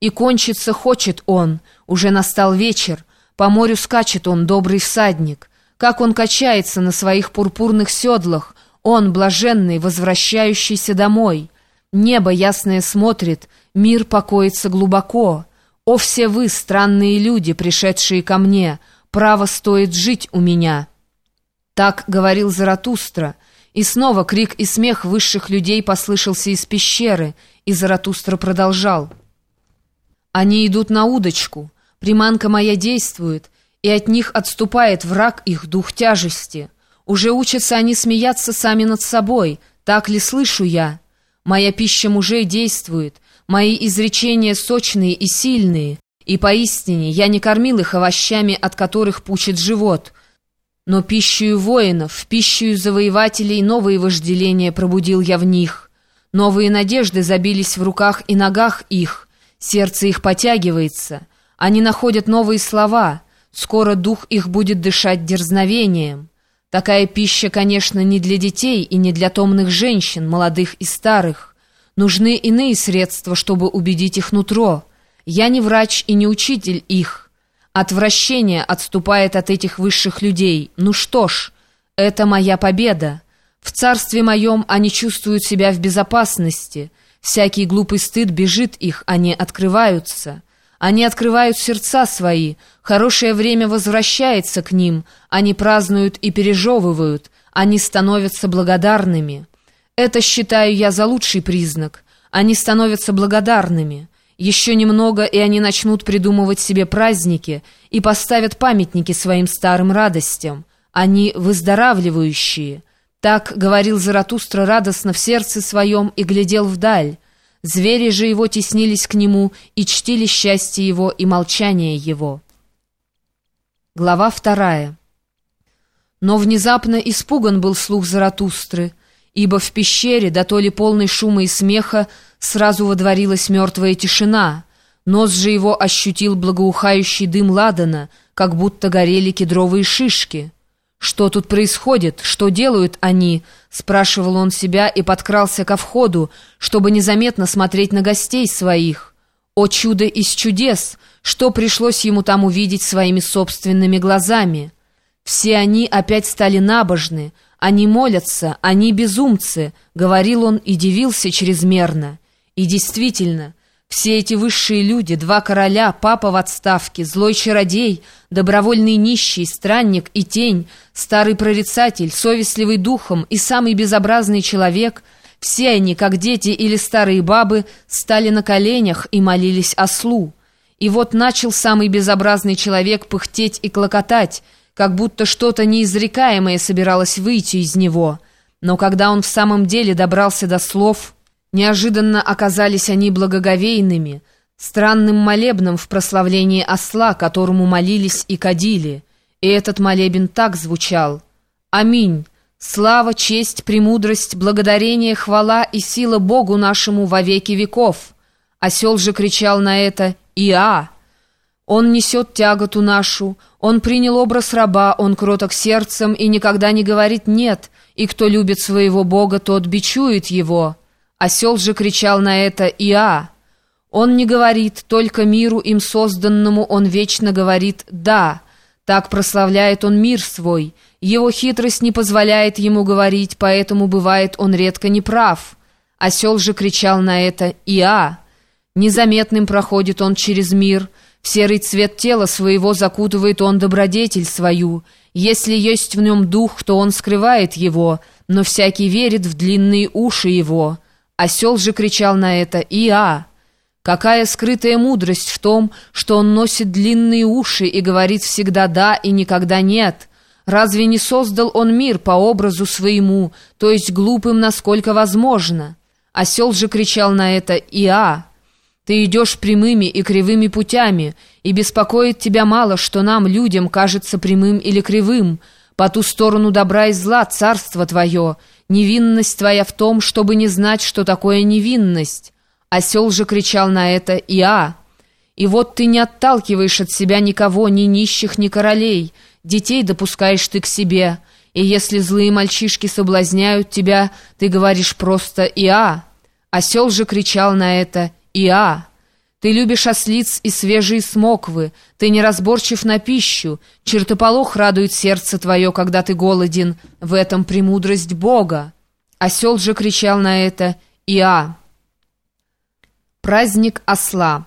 И кончиться хочет он, уже настал вечер, по морю скачет он, добрый всадник. Как он качается на своих пурпурных седлах, он, блаженный, возвращающийся домой. Небо ясное смотрит, мир покоится глубоко. О, все вы, странные люди, пришедшие ко мне, право стоит жить у меня. Так говорил Заратустра, и снова крик и смех высших людей послышался из пещеры, и Заратустра продолжал — они идут на удочку, приманка моя действует, и от них отступает враг их дух тяжести. Уже учатся они смеяться сами над собой, так ли слышу я? Моя пища мужей действует, мои изречения сочные и сильные, и поистине я не кормил их овощами, от которых пучит живот, но пищу воинов, пищу завоевателей новые вожделения пробудил я в них. Новые надежды забились в руках и ногах их — Сердце их потягивается, они находят новые слова, скоро дух их будет дышать дерзновением. Такая пища, конечно, не для детей и не для томных женщин, молодых и старых. Нужны иные средства, чтобы убедить их нутро. Я не врач и не учитель их. Отвращение отступает от этих высших людей. Ну что ж, это моя победа. В царстве моем они чувствуют себя в безопасности — Всякий глупый стыд бежит их, они открываются. Они открывают сердца свои, хорошее время возвращается к ним, они празднуют и пережевывают, они становятся благодарными. Это считаю я за лучший признак. Они становятся благодарными. Еще немного, и они начнут придумывать себе праздники и поставят памятники своим старым радостям. Они выздоравливающие. Так говорил Заратустра радостно в сердце своем и глядел вдаль. Звери же его теснились к нему и чтили счастье его и молчание его. Глава вторая. Но внезапно испуган был слух Заратустры, ибо в пещере, да то ли полной шума и смеха, сразу водворилась мертвая тишина. Нос же его ощутил благоухающий дым ладана, как будто горели кедровые шишки. «Что тут происходит? Что делают они?» — спрашивал он себя и подкрался ко входу, чтобы незаметно смотреть на гостей своих. О чудо из чудес! Что пришлось ему там увидеть своими собственными глазами? Все они опять стали набожны, они молятся, они безумцы, — говорил он и дивился чрезмерно. И действительно, все эти высшие люди, два короля, папа в отставке, злой чародей, добровольный нищий, странник и тень, старый прорицатель, совестливый духом и самый безобразный человек, все они, как дети или старые бабы, стали на коленях и молились ослу. И вот начал самый безобразный человек пыхтеть и клокотать, как будто что-то неизрекаемое собиралось выйти из него. Но когда он в самом деле добрался до слов... Неожиданно оказались они благоговейными, странным молебном в прославлении осла, которому молились и кадили. И этот молебен так звучал. «Аминь! Слава, честь, премудрость, благодарение, хвала и сила Богу нашему во веки веков!» Осел же кричал на это «Иа!» Он несет тяготу нашу, он принял образ раба, он кроток сердцем и никогда не говорит «нет», и кто любит своего Бога, тот бичует его». Осел же кричал на это «Иа». Он не говорит, только миру им созданному он вечно говорит «да». Так прославляет он мир свой. Его хитрость не позволяет ему говорить, поэтому бывает он редко неправ. Осел же кричал на это «Иа». Незаметным проходит он через мир. В серый цвет тела своего закутывает он добродетель свою. Если есть в нем дух, то он скрывает его, но всякий верит в длинные уши его». Осел же кричал на это «Иа!». Какая скрытая мудрость в том, что он носит длинные уши и говорит всегда «да» и никогда «нет». Разве не создал он мир по образу своему, то есть глупым, насколько возможно? Осел же кричал на это «Иа!». Ты идешь прямыми и кривыми путями, и беспокоит тебя мало, что нам, людям, кажется прямым или кривым. По ту сторону добра и зла царство твое — Невинность твоя в том, чтобы не знать, что такое невинность. Осел же кричал на это «Иа». И вот ты не отталкиваешь от себя никого, ни нищих, ни королей. Детей допускаешь ты к себе. И если злые мальчишки соблазняют тебя, ты говоришь просто «Иа». Осел же кричал на это «Иа». Ты любишь ослиц и свежие смоквы, ты неразборчив на пищу, чертополох радует сердце твое, когда ты голоден, в этом премудрость Бога. Осел же кричал на это. «Иа!» Праздник осла